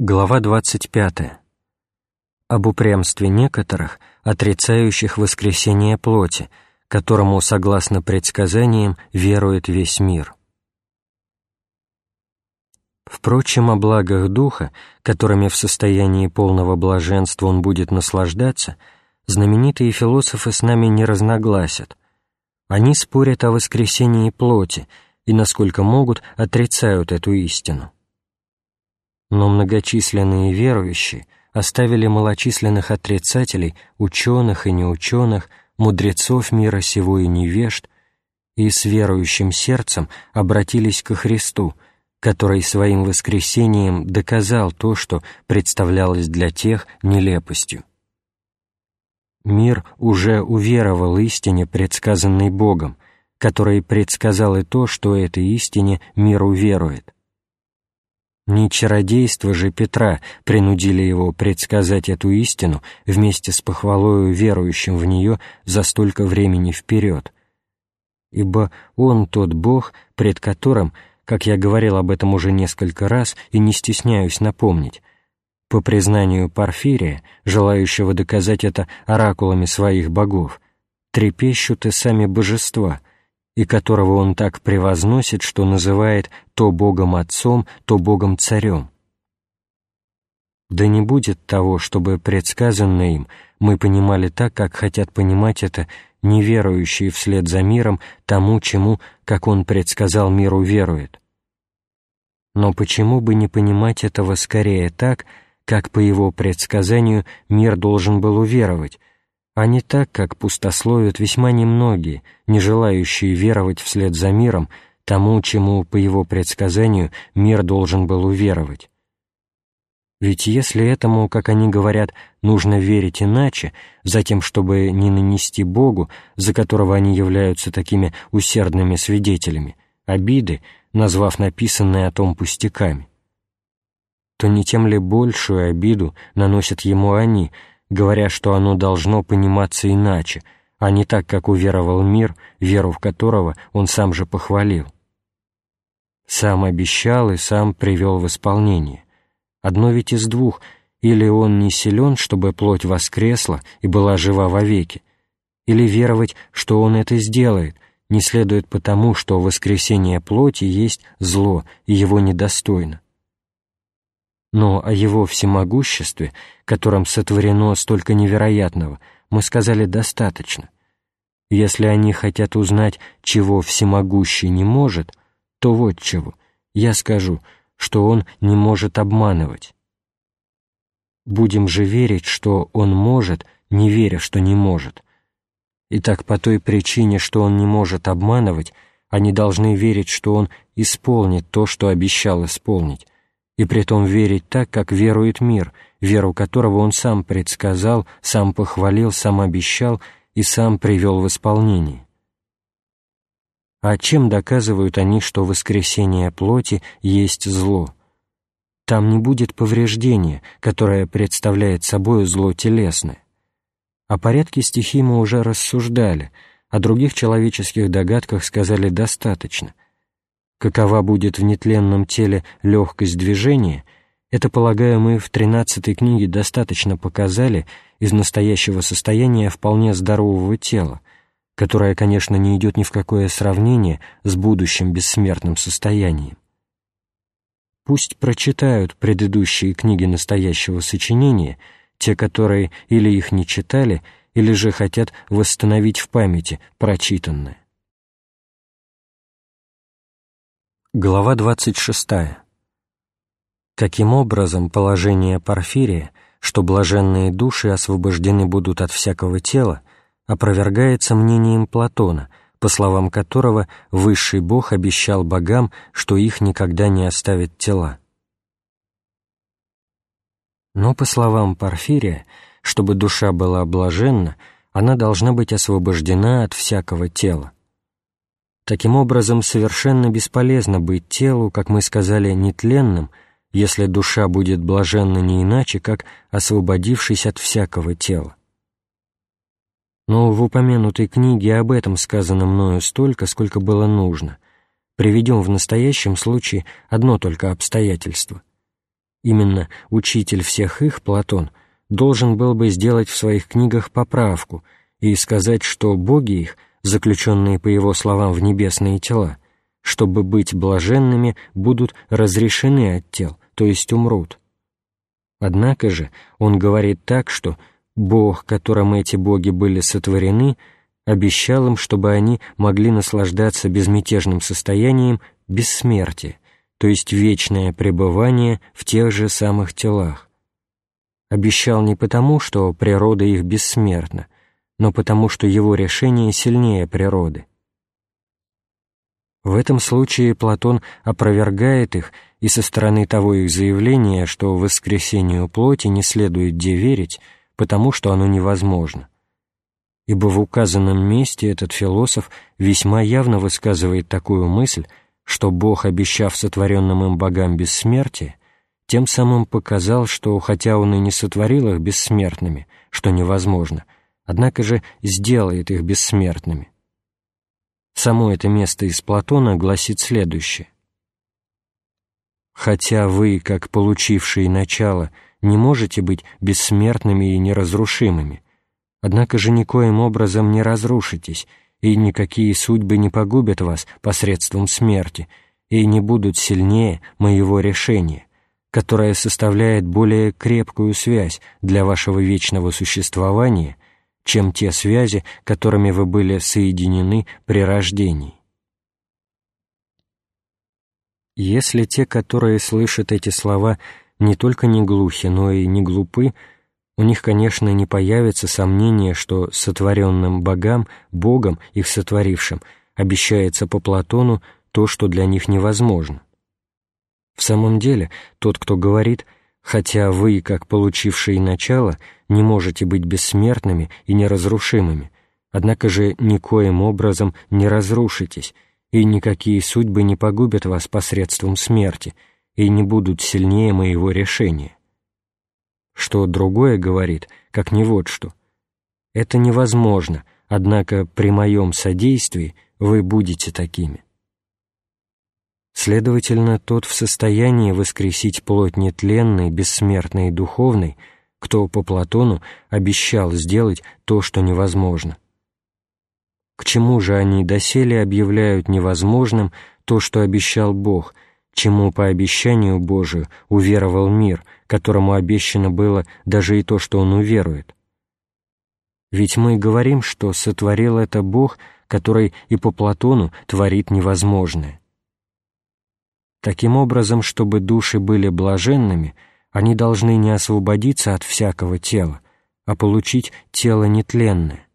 Глава 25. Об упрямстве некоторых, отрицающих воскресение плоти, которому, согласно предсказаниям, верует весь мир. Впрочем, о благах Духа, которыми в состоянии полного блаженства он будет наслаждаться, знаменитые философы с нами не разногласят. Они спорят о воскресении плоти и, насколько могут, отрицают эту истину но многочисленные верующие оставили малочисленных отрицателей, ученых и неученых, мудрецов мира сего и невежд, и с верующим сердцем обратились ко Христу, который своим воскресением доказал то, что представлялось для тех нелепостью. Мир уже уверовал истине, предсказанной Богом, который предсказал и то, что этой истине мир уверует. Не чародейство же Петра принудили его предсказать эту истину вместе с похвалою верующим в нее за столько времени вперед. Ибо он тот Бог, пред которым, как я говорил об этом уже несколько раз и не стесняюсь напомнить, по признанию Порфирия, желающего доказать это оракулами своих богов, трепещут и сами божества — и которого он так превозносит, что называет то Богом Отцом, то Богом Царем. Да не будет того, чтобы предсказанное им мы понимали так, как хотят понимать это неверующие вслед за миром тому, чему, как он предсказал миру, верует. Но почему бы не понимать этого скорее так, как по его предсказанию мир должен был уверовать, а не так, как пустословят весьма немногие, не желающие веровать вслед за миром тому, чему, по его предсказанию, мир должен был уверовать. Ведь если этому, как они говорят, нужно верить иначе, затем, чтобы не нанести Богу, за которого они являются такими усердными свидетелями, обиды, назвав написанное о том пустяками, то не тем ли большую обиду наносят ему они, говоря, что оно должно пониматься иначе, а не так, как уверовал мир, веру в которого он сам же похвалил. Сам обещал и сам привел в исполнение. Одно ведь из двух, или он не силен, чтобы плоть воскресла и была жива вовеки, или веровать, что он это сделает, не следует потому, что воскресение плоти есть зло и его недостойно но о его всемогуществе, которым сотворено столько невероятного, мы сказали достаточно. Если они хотят узнать, чего всемогущий не может, то вот чего. Я скажу, что он не может обманывать. Будем же верить, что он может, не веря, что не может. Итак, по той причине, что он не может обманывать, они должны верить, что он исполнит то, что обещал исполнить, и притом верить так, как верует мир, веру которого он сам предсказал, сам похвалил, сам обещал и сам привел в исполнение. А чем доказывают они, что воскресение плоти есть зло? Там не будет повреждения, которое представляет собой зло телесное. О порядке стихий мы уже рассуждали, о других человеческих догадках сказали достаточно — какова будет в нетленном теле легкость движения, это, полагаю, мы в тринадцатой книге достаточно показали из настоящего состояния вполне здорового тела, которое, конечно, не идет ни в какое сравнение с будущим бессмертным состоянием. Пусть прочитают предыдущие книги настоящего сочинения, те, которые или их не читали, или же хотят восстановить в памяти прочитанное. Глава 26. Каким образом положение Порфирия, что блаженные души освобождены будут от всякого тела, опровергается мнением Платона, по словам которого Высший Бог обещал богам, что их никогда не оставит тела. Но, по словам Порфирия, чтобы душа была блаженна, она должна быть освобождена от всякого тела. Таким образом, совершенно бесполезно быть телу, как мы сказали, нетленным, если душа будет блаженна не иначе, как освободившись от всякого тела. Но в упомянутой книге об этом сказано мною столько, сколько было нужно. Приведем в настоящем случае одно только обстоятельство. Именно учитель всех их, Платон, должен был бы сделать в своих книгах поправку и сказать, что боги их, заключенные по его словам в небесные тела, чтобы быть блаженными, будут разрешены от тел, то есть умрут. Однако же он говорит так, что Бог, которым эти боги были сотворены, обещал им, чтобы они могли наслаждаться безмятежным состоянием бессмертия, то есть вечное пребывание в тех же самых телах. Обещал не потому, что природа их бессмертна, но потому, что его решение сильнее природы. В этом случае Платон опровергает их и со стороны того их заявления, что воскресению плоти не следует де верить, потому что оно невозможно. Ибо в указанном месте этот философ весьма явно высказывает такую мысль, что Бог, обещав сотворенным им богам бессмертие, тем самым показал, что хотя он и не сотворил их бессмертными, что невозможно, однако же сделает их бессмертными. Само это место из Платона гласит следующее. «Хотя вы, как получившие начало, не можете быть бессмертными и неразрушимыми, однако же никоим образом не разрушитесь, и никакие судьбы не погубят вас посредством смерти, и не будут сильнее моего решения, которое составляет более крепкую связь для вашего вечного существования, чем те связи, которыми вы были соединены при рождении. Если те, которые слышат эти слова, не только не глухи, но и не глупы, у них, конечно, не появится сомнения, что сотворенным богам, Богом, их сотворившим, обещается по Платону то, что для них невозможно. В самом деле, тот, кто говорит «хотя вы, как получившие начало, не можете быть бессмертными и неразрушимыми, однако же никоим образом не разрушитесь, и никакие судьбы не погубят вас посредством смерти, и не будут сильнее моего решения» что другое говорит, как не вот что. Это невозможно, однако при моем содействии вы будете такими. Следовательно, тот в состоянии воскресить плоть нетленной, бессмертной и духовной, кто по Платону обещал сделать то, что невозможно. К чему же они доселе объявляют невозможным то, что обещал Бог, чему по обещанию Божию уверовал мир, которому обещано было даже и то, что он уверует. Ведь мы говорим, что сотворил это Бог, который и по Платону творит невозможное. Таким образом, чтобы души были блаженными, они должны не освободиться от всякого тела, а получить тело нетленное.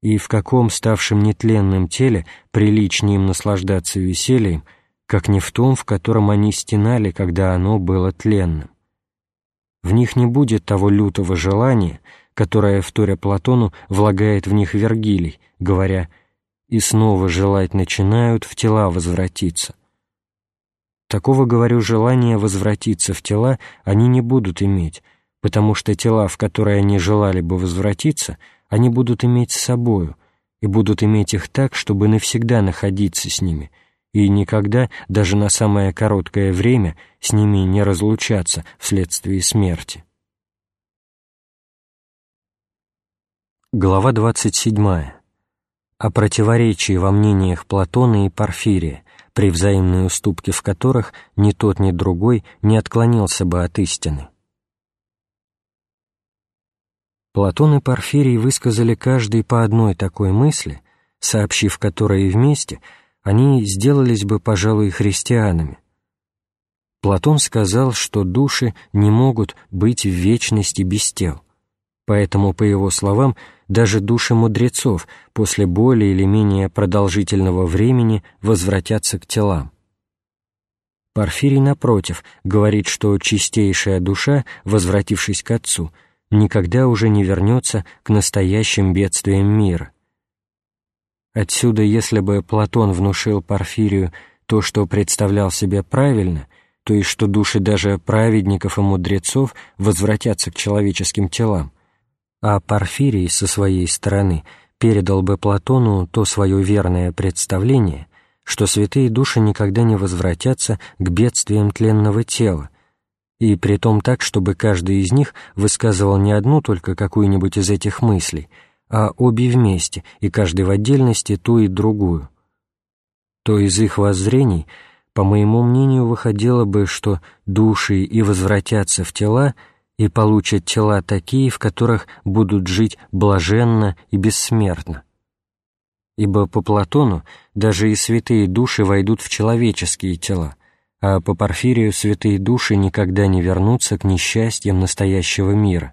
И в каком ставшем нетленном теле приличнее им наслаждаться весельем, как не в том, в котором они стенали, когда оно было тленным. В них не будет того лютого желания, которое, вторя Платону, влагает в них Вергилий, говоря «и снова желать начинают в тела возвратиться». Такого, говорю, желания возвратиться в тела они не будут иметь, потому что тела, в которые они желали бы возвратиться, они будут иметь с собою, и будут иметь их так, чтобы навсегда находиться с ними — и никогда, даже на самое короткое время, с ними не разлучаться вследствие смерти. Глава 27. О противоречии во мнениях Платона и Порфирия, при взаимной уступке в которых ни тот, ни другой не отклонился бы от истины. Платон и Порфирий высказали каждый по одной такой мысли, сообщив которые вместе – они сделались бы, пожалуй, христианами. Платон сказал, что души не могут быть в вечности без тел, поэтому, по его словам, даже души мудрецов после более или менее продолжительного времени возвратятся к телам. Порфирий, напротив, говорит, что чистейшая душа, возвратившись к Отцу, никогда уже не вернется к настоящим бедствиям мира, Отсюда, если бы Платон внушил Порфирию то, что представлял себе правильно, то есть что души даже праведников и мудрецов возвратятся к человеческим телам, а Порфирий со своей стороны передал бы Платону то свое верное представление, что святые души никогда не возвратятся к бедствиям тленного тела, и притом так, чтобы каждый из них высказывал не одну только какую-нибудь из этих мыслей, а обе вместе, и каждый в отдельности ту и другую, то из их воззрений, по моему мнению, выходило бы, что души и возвратятся в тела, и получат тела такие, в которых будут жить блаженно и бессмертно. Ибо по Платону даже и святые души войдут в человеческие тела, а по Порфирию святые души никогда не вернутся к несчастьям настоящего мира.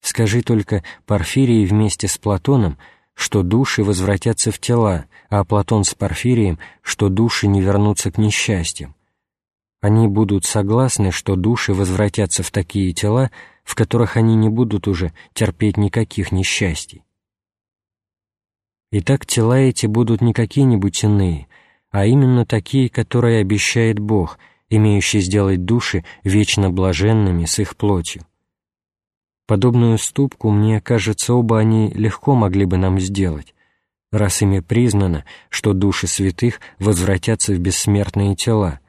Скажи только Порфирий вместе с Платоном, что души возвратятся в тела, а Платон с Порфирием, что души не вернутся к несчастьям. Они будут согласны, что души возвратятся в такие тела, в которых они не будут уже терпеть никаких несчастий. Итак, тела эти будут не какие-нибудь иные, а именно такие, которые обещает Бог, имеющий сделать души вечно блаженными с их плотью. Подобную ступку, мне кажется, оба они легко могли бы нам сделать, раз ими признано, что души святых возвратятся в бессмертные тела,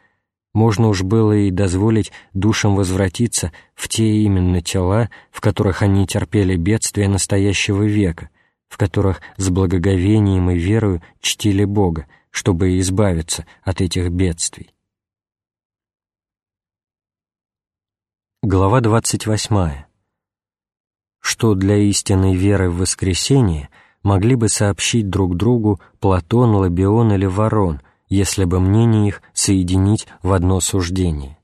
можно уж было и дозволить душам возвратиться в те именно тела, в которых они терпели бедствия настоящего века, в которых с благоговением и верою чтили Бога, чтобы избавиться от этих бедствий. Глава 28. Что для истинной веры в воскресение могли бы сообщить друг другу Платон, Лабион или Ворон, если бы мнение их соединить в одно суждение?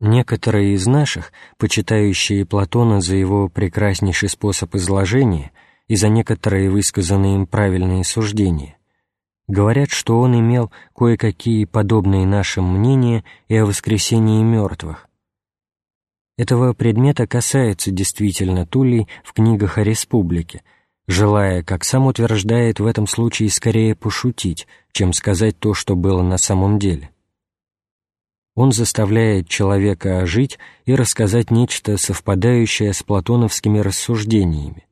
Некоторые из наших, почитающие Платона за его прекраснейший способ изложения – и за некоторые высказанные им правильные суждения, говорят, что он имел кое-какие подобные нашим мнения и о воскресении мертвых. Этого предмета касается действительно Тулей в книгах о республике, желая, как сам утверждает, в этом случае скорее пошутить, чем сказать то, что было на самом деле. Он заставляет человека ожить и рассказать нечто совпадающее с платоновскими рассуждениями,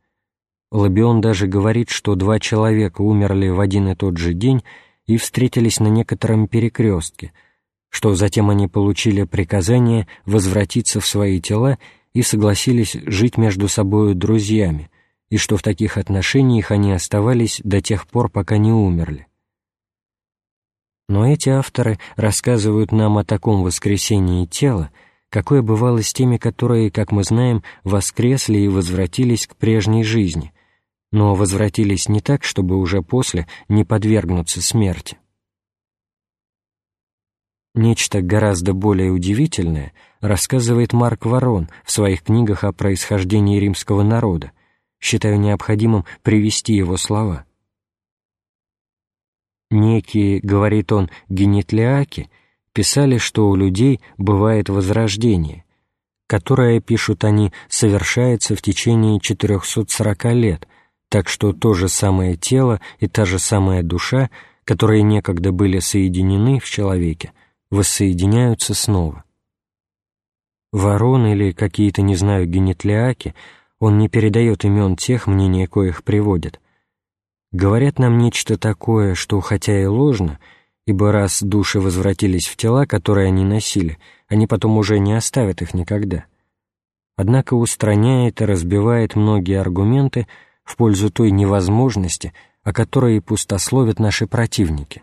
Лабион даже говорит, что два человека умерли в один и тот же день и встретились на некотором перекрестке, что затем они получили приказание возвратиться в свои тела и согласились жить между собою друзьями, и что в таких отношениях они оставались до тех пор, пока не умерли. Но эти авторы рассказывают нам о таком воскресении тела, какое бывало с теми, которые, как мы знаем, воскресли и возвратились к прежней жизни, но возвратились не так, чтобы уже после не подвергнуться смерти. Нечто гораздо более удивительное рассказывает Марк Ворон в своих книгах о происхождении римского народа. Считаю необходимым привести его слова. Некие, говорит он, генетлиаки писали, что у людей бывает возрождение, которое, пишут они, совершается в течение 440 лет – так что то же самое тело и та же самая душа, которые некогда были соединены в человеке, воссоединяются снова. Ворон или какие-то, не знаю, генетлиаки, он не передает имен тех, мнения коих приводят. Говорят нам нечто такое, что, хотя и ложно, ибо раз души возвратились в тела, которые они носили, они потом уже не оставят их никогда. Однако устраняет и разбивает многие аргументы, в пользу той невозможности, о которой пустословят наши противники.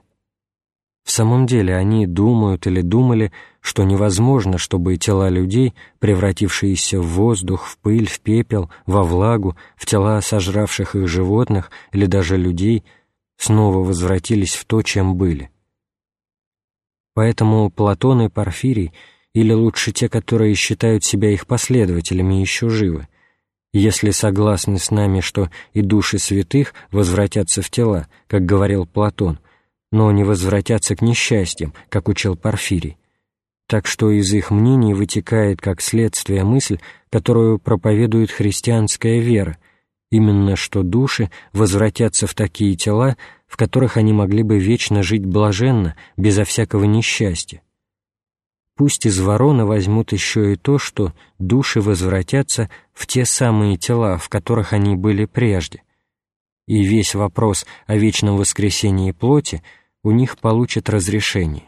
В самом деле они думают или думали, что невозможно, чтобы тела людей, превратившиеся в воздух, в пыль, в пепел, во влагу, в тела сожравших их животных или даже людей, снова возвратились в то, чем были. Поэтому Платон и Порфирий, или лучше те, которые считают себя их последователями, еще живы, если согласны с нами, что и души святых возвратятся в тела, как говорил Платон, но не возвратятся к несчастьям, как учил Порфирий. Так что из их мнений вытекает как следствие мысль, которую проповедует христианская вера, именно что души возвратятся в такие тела, в которых они могли бы вечно жить блаженно, безо всякого несчастья, пусть из ворона возьмут еще и то, что души возвратятся в те самые тела, в которых они были прежде, и весь вопрос о вечном воскресении плоти у них получит разрешение.